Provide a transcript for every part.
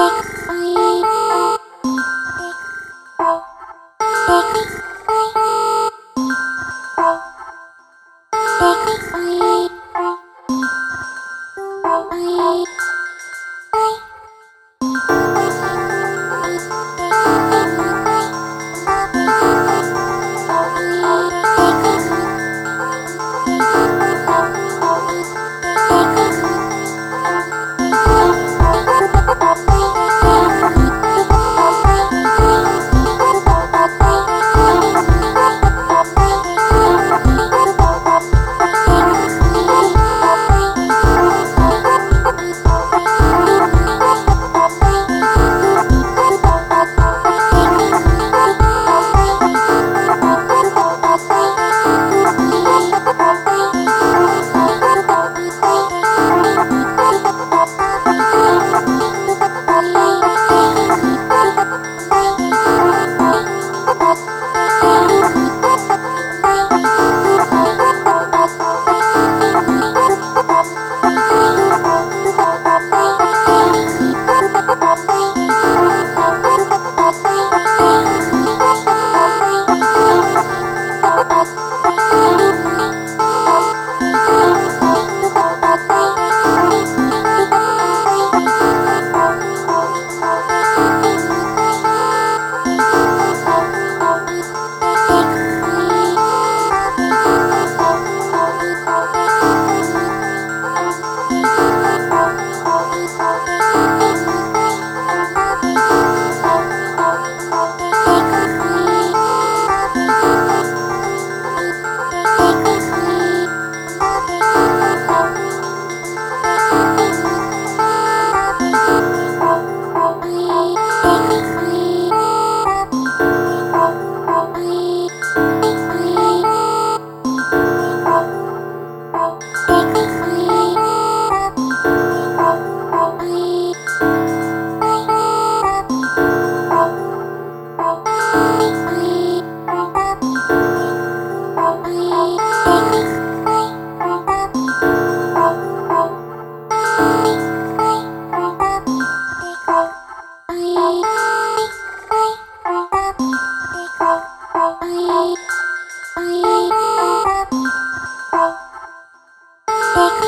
fuck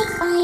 Bye.